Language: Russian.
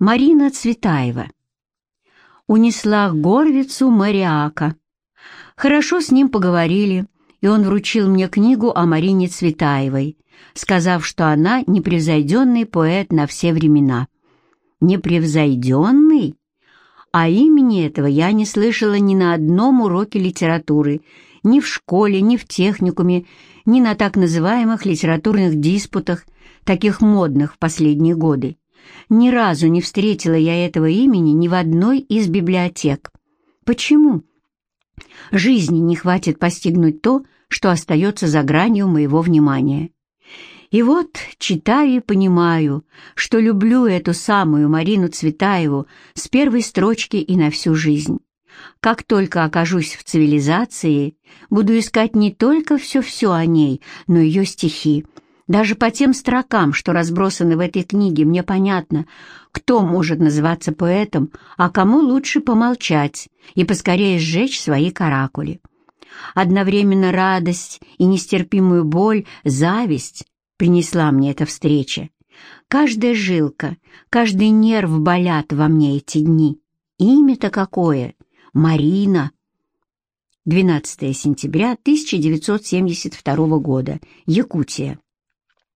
Марина Цветаева. Унесла Горвицу Мариака. Хорошо с ним поговорили, и он вручил мне книгу о Марине Цветаевой, сказав, что она непревзойденный поэт на все времена. Непревзойденный? А имени этого я не слышала ни на одном уроке литературы, ни в школе, ни в техникуме, ни на так называемых литературных диспутах, таких модных в последние годы. Ни разу не встретила я этого имени ни в одной из библиотек. Почему? Жизни не хватит постигнуть то, что остается за гранью моего внимания. И вот читаю и понимаю, что люблю эту самую Марину Цветаеву с первой строчки и на всю жизнь. Как только окажусь в цивилизации, буду искать не только все-все о ней, но ее стихи. Даже по тем строкам, что разбросаны в этой книге, мне понятно, кто может называться поэтом, а кому лучше помолчать и поскорее сжечь свои каракули. Одновременно радость и нестерпимую боль, зависть принесла мне эта встреча. Каждая жилка, каждый нерв болят во мне эти дни. Имя-то какое! Марина. 12 сентября 1972 года. Якутия.